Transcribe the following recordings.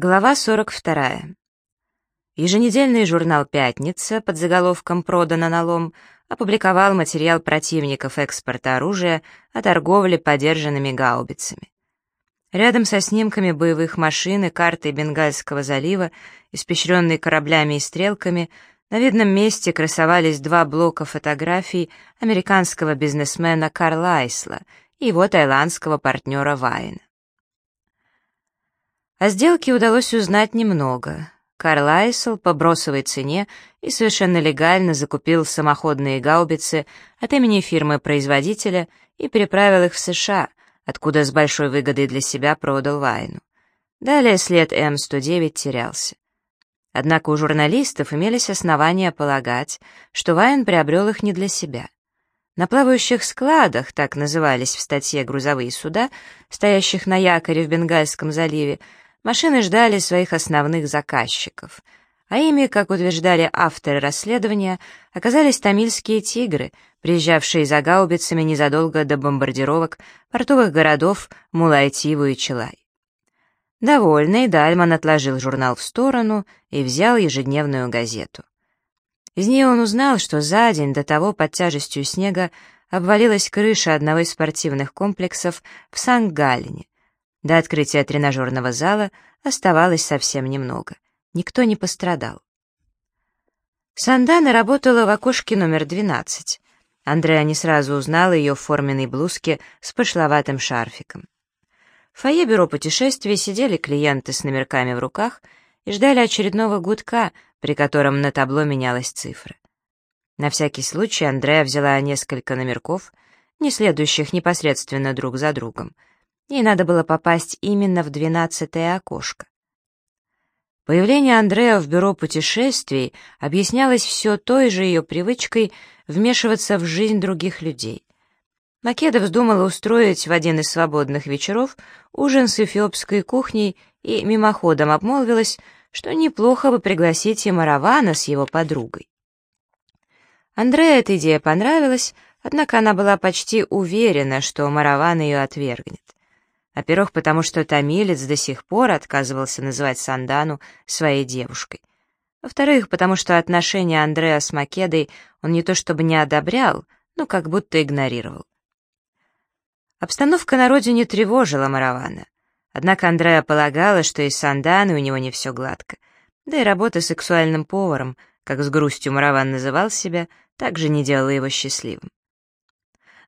Глава 42. Еженедельный журнал «Пятница» под заголовком «Продано на лом» опубликовал материал противников экспорта оружия о торговле подержанными гаубицами. Рядом со снимками боевых машин и картой Бенгальского залива, испещренной кораблями и стрелками, на видном месте красовались два блока фотографий американского бизнесмена Карла Айсла и его тайландского партнера Вайна. О сделке удалось узнать немного. Карлайсел по бросовой цене и совершенно легально закупил самоходные гаубицы от имени фирмы-производителя и переправил их в США, откуда с большой выгодой для себя продал Вайну. Далее след М-109 терялся. Однако у журналистов имелись основания полагать, что Вайн приобрел их не для себя. На плавающих складах, так назывались в статье грузовые суда, стоящих на якоре в Бенгальском заливе, машины ждали своих основных заказчиков, а ими, как утверждали авторы расследования, оказались тамильские «Тигры», приезжавшие за гаубицами незадолго до бомбардировок портовых городов Мулайтиву и Челай. Довольный, Дальман отложил журнал в сторону и взял ежедневную газету. Из нее он узнал, что за день до того под тяжестью снега обвалилась крыша одного из спортивных комплексов в Сан-Галлене, до открытия тренажерного зала оставалось совсем немного. Никто не пострадал. Сандана работала в окошке номер 12. Андреа не сразу узнала ее в форменной блузке с пошловатым шарфиком. В фойе бюро путешествий сидели клиенты с номерками в руках и ждали очередного гудка, при котором на табло менялась цифра. На всякий случай Андреа взяла несколько номерков, не следующих непосредственно друг за другом — Ей надо было попасть именно в двенадцатое окошко. Появление Андрея в бюро путешествий объяснялось все той же ее привычкой вмешиваться в жизнь других людей. Македа вздумала устроить в один из свободных вечеров ужин с эфиопской кухней и мимоходом обмолвилась, что неплохо бы пригласить и Маравана с его подругой. Андрея эта идея понравилась, однако она была почти уверена, что Мараван ее отвергнет. Во-первых, потому что томилец до сих пор отказывался называть Сандану своей девушкой. Во-вторых, потому что отношения Андреа с Македой он не то чтобы не одобрял, но как будто игнорировал. Обстановка на родине тревожила Маравана. Однако Андреа полагала, что и с Санданой у него не все гладко. Да и работа сексуальным поваром, как с грустью Мараван называл себя, также не делала его счастливым.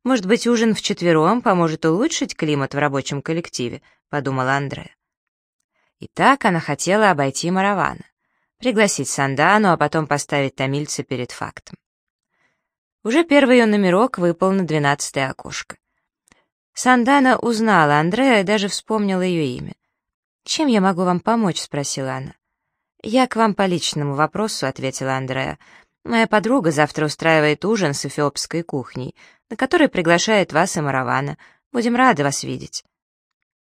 Может быть, ужин вчетвером поможет улучшить климат в рабочем коллективе, подумала Андре. И так она хотела обойти Маравана, пригласить Сандану, а потом поставить тамильца перед фактом. Уже первый ее номерок выпал на двенадцатое окошко. Сандана узнала Андрея и даже вспомнила ее имя. «Чем я могу вам помочь?» — спросила она. «Я к вам по личному вопросу», — ответила Андрея. «Моя подруга завтра устраивает ужин с эфиопской кухней на который приглашает вас и Маравана. Будем рады вас видеть».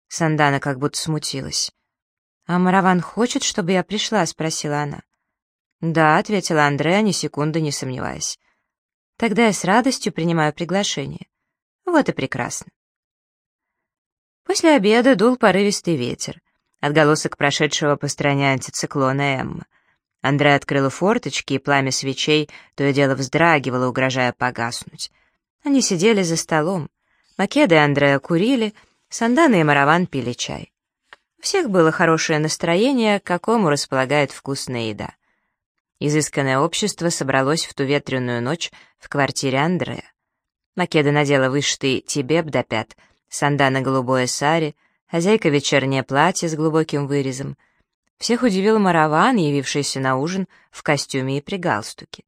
Сандана как будто смутилась. «А Мараван хочет, чтобы я пришла?» — спросила она. «Да», — ответила Андреа, ни секунды не сомневаясь. «Тогда я с радостью принимаю приглашение». «Вот и прекрасно». После обеда дул порывистый ветер, отголосок прошедшего по стране антициклона Эмма. Андреа открыла форточки, и пламя свечей то и дело вздрагивало, угрожая погаснуть. Они сидели за столом. Македа и Андреа курили, Сандана и Мараван пили чай. У всех было хорошее настроение, к какому располагает вкусная еда. Изысканное общество собралось в ту ветреную ночь в квартире Андрея. Македа надела вышитый тибеб до пят, Сандана голубое сари, хозяйка вечернее платье с глубоким вырезом. Всех удивил Мараван, явившийся на ужин в костюме и при галстуке.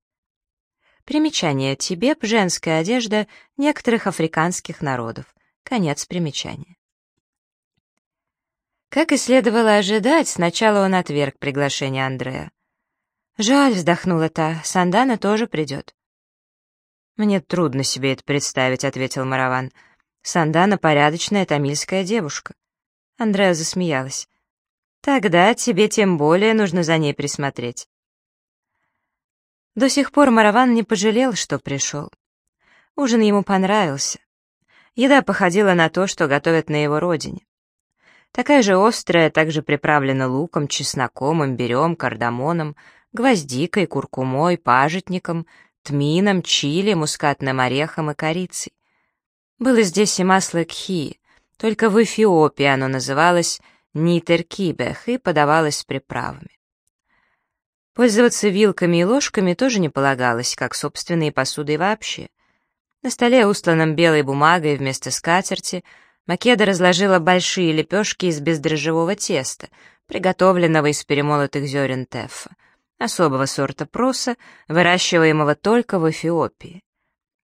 Примечание. Тибеп — женская одежда некоторых африканских народов. Конец примечания. Как и следовало ожидать, сначала он отверг приглашение Андрея. «Жаль», — вздохнула та, — «Сандана тоже придет». «Мне трудно себе это представить», — ответил Мараван. «Сандана — порядочная тамильская девушка». Андреа засмеялась. «Тогда тебе тем более нужно за ней присмотреть». До сих пор Мараван не пожалел, что пришел. Ужин ему понравился. Еда походила на то, что готовят на его родине. Такая же острая, также приправлена луком, чесноком, имбирем, кардамоном, гвоздикой, куркумой, пажитником, тмином, чили, мускатным орехом и корицей. Было здесь и масло кхи, только в Эфиопии оно называлось нитеркибех и подавалось с приправами. Пользоваться вилками и ложками тоже не полагалось, как собственной посудой вообще. На столе, устланном белой бумагой вместо скатерти, Македа разложила большие лепешки из бездрожжевого теста, приготовленного из перемолотых зерен теффа, особого сорта проса, выращиваемого только в Эфиопии.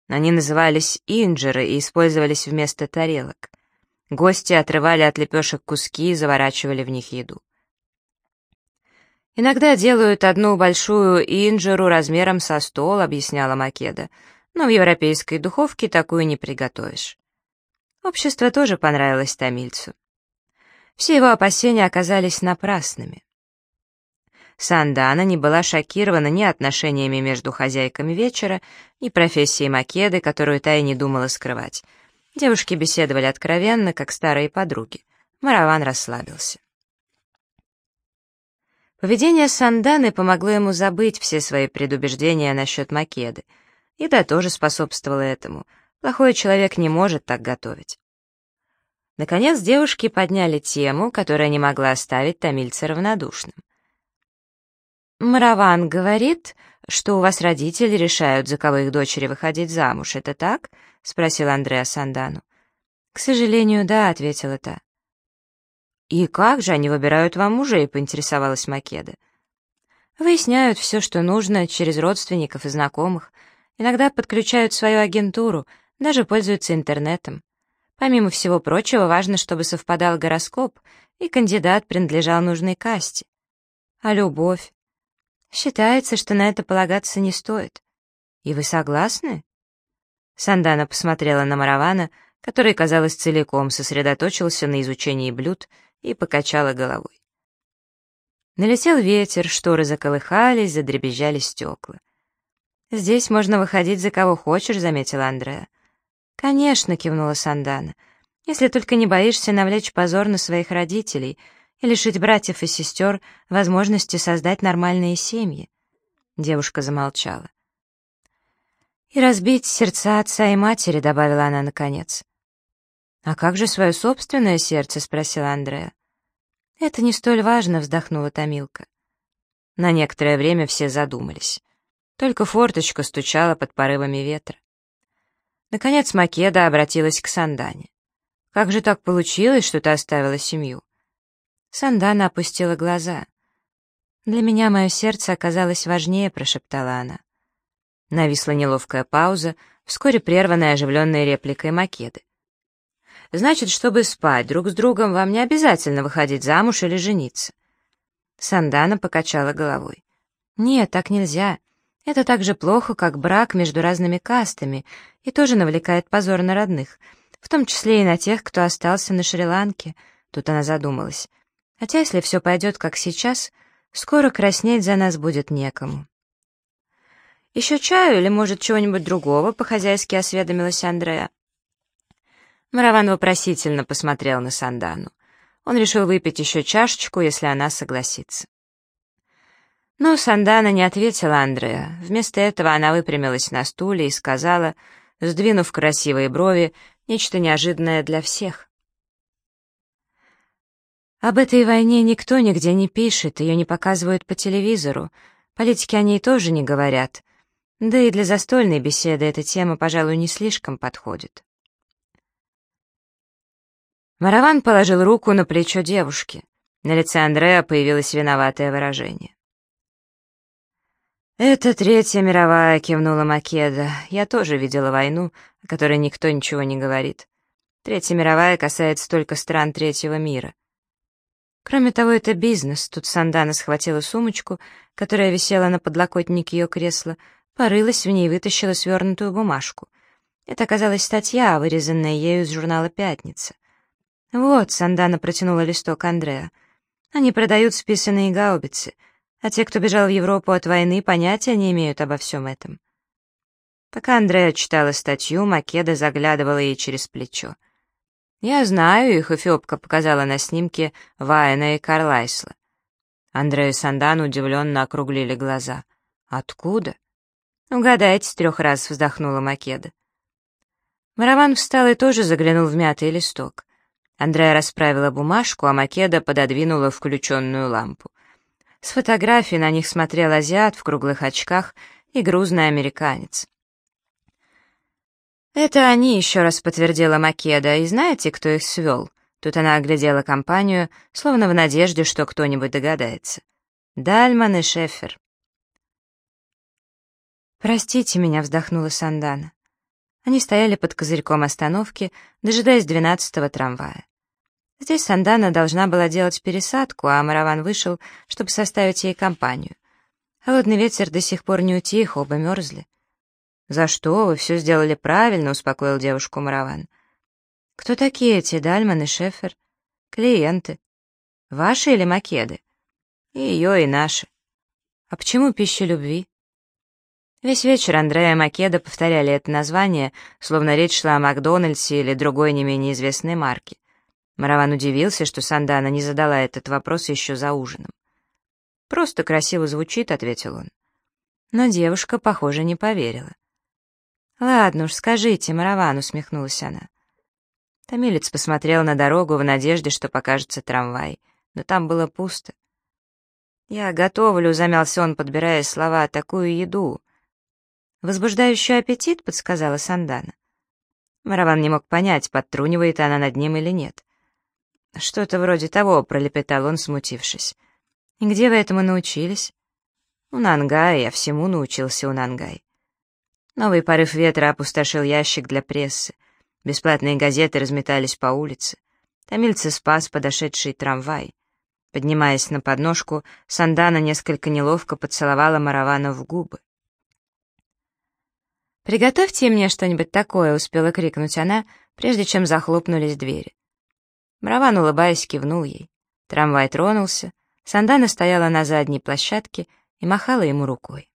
Они назывались инджеры и использовались вместо тарелок. Гости отрывали от лепешек куски и заворачивали в них еду. «Иногда делают одну большую инжеру размером со стол», — объясняла Македа, «но в европейской духовке такую не приготовишь». Общество тоже понравилось тамильцу. Все его опасения оказались напрасными. Сандана не была шокирована ни отношениями между хозяйками вечера, ни профессией Македы, которую та и не думала скрывать. Девушки беседовали откровенно, как старые подруги. Мараван расслабился. Поведение Санданы помогло ему забыть все свои предубеждения насчет Македы. Еда тоже способствовала этому. Плохой человек не может так готовить. Наконец девушки подняли тему, которая не могла оставить тамильца равнодушным. «Мараван говорит, что у вас родители решают, за кого их дочери выходить замуж, это так?» — спросил Андреа Сандану. «К сожалению, да», — ответила та. «И как же они выбирают вам мужей?» — поинтересовалась Македа. «Выясняют все, что нужно, через родственников и знакомых. Иногда подключают свою агентуру, даже пользуются интернетом. Помимо всего прочего, важно, чтобы совпадал гороскоп, и кандидат принадлежал нужной касте. А любовь? Считается, что на это полагаться не стоит. И вы согласны?» Сандана посмотрела на Маравана, который, казалось, целиком сосредоточился на изучении блюд и покачала головой. Налетел ветер, шторы заколыхались, задребезжали стекла. «Здесь можно выходить за кого хочешь», — заметила Андреа. «Конечно», — кивнула Сандана, — «если только не боишься навлечь позор на своих родителей и лишить братьев и сестер возможности создать нормальные семьи». Девушка замолчала. «И разбить сердца отца и матери», — добавила она наконец. «А как же свое собственное сердце?» — спросила Андрея. «Это не столь важно», — вздохнула Томилка. На некоторое время все задумались. Только форточка стучала под порывами ветра. Наконец Македа обратилась к Сандане. «Как же так получилось, что ты оставила семью?» Сандана опустила глаза. «Для меня мое сердце оказалось важнее», — прошептала она. Нависла неловкая пауза, вскоре прерванная оживленной репликой Македы. Значит, чтобы спать друг с другом, вам не обязательно выходить замуж или жениться. Сандана покачала головой. Нет, так нельзя. Это так же плохо, как брак между разными кастами, и тоже навлекает позор на родных, в том числе и на тех, кто остался на Шри-Ланке. Тут она задумалась. Хотя, если все пойдет как сейчас, скоро краснеть за нас будет некому. «Еще чаю или, может, чего-нибудь другого?» — по-хозяйски осведомилась Андрея. Мараван вопросительно посмотрел на Сандану. Он решил выпить еще чашечку, если она согласится. Но Сандана не ответила Андреа. Вместо этого она выпрямилась на стуле и сказала, сдвинув красивые брови, нечто неожиданное для всех. Об этой войне никто нигде не пишет, ее не показывают по телевизору, политики о ней тоже не говорят. Да и для застольной беседы эта тема, пожалуй, не слишком подходит. Мараван положил руку на плечо девушки. На лице Андреа появилось виноватое выражение. «Это Третья мировая», — кивнула Македа. «Я тоже видела войну, о которой никто ничего не говорит. Третья мировая касается только стран третьего мира. Кроме того, это бизнес. Тут Сандана схватила сумочку, которая висела на подлокотнике ее кресла, порылась в ней и вытащила свернутую бумажку. Это оказалась статья, вырезанная ею из журнала «Пятница». «Вот», — Сандана протянула листок Андреа. «Они продают списанные гаубицы, а те, кто бежал в Европу от войны, понятия не имеют обо всем этом». Пока Андреа читала статью, Македа заглядывала ей через плечо. «Я знаю их», — Эфиопка показала на снимке Вайна и Карлайсла. Андрею и Сандан удивленно округлили глаза. «Откуда?» «Угадайте, трех раз вздохнула Македа. Мараван встал и тоже заглянул в мятый листок. Андрея расправила бумажку, а Македа пододвинула включенную лампу. С фотографии на них смотрел азиат в круглых очках и грузный американец. «Это они», — еще раз подтвердила Македа, — «и знаете, кто их свел?» Тут она оглядела компанию, словно в надежде, что кто-нибудь догадается. Дальман и Шефер. «Простите меня», — вздохнула Сандана. Они стояли под козырьком остановки, дожидаясь двенадцатого трамвая. Здесь Сандана должна была делать пересадку, а Мараван вышел, чтобы составить ей компанию. Холодный ветер до сих пор не утих, оба мерзли. «За что? Вы все сделали правильно», — успокоил девушку Мараван. «Кто такие эти Дальман и Шефер?» «Клиенты. Ваши или Македы?» «И ее, и наши». «А почему пища любви?» Весь вечер Андрея и Македа повторяли это название, словно речь шла о Макдональдсе или другой не менее известной марке. Мараван удивился, что Сандана не задала этот вопрос еще за ужином. «Просто красиво звучит», — ответил он. Но девушка, похоже, не поверила. «Ладно уж, скажите, Мараван», — усмехнулась она. Томилец посмотрел на дорогу в надежде, что покажется трамвай, но там было пусто. «Я готовлю», — замялся он, подбирая слова, — «такую еду». «Возбуждающий аппетит», — подсказала Сандана. Мараван не мог понять, подтрунивает она над ним или нет. «Что-то вроде того», — пролепетал он, смутившись. «И где вы этому научились?» «У Нангая, я всему научился у Нангай». Новый порыв ветра опустошил ящик для прессы. Бесплатные газеты разметались по улице. Томильца спас подошедший трамвай. Поднимаясь на подножку, Сандана несколько неловко поцеловала Маравана в губы. «Приготовьте мне что-нибудь такое», — успела крикнуть она, прежде чем захлопнулись двери. Мараван, улыбаясь, кивнул ей. Трамвай тронулся, Сандана стояла на задней площадке и махала ему рукой.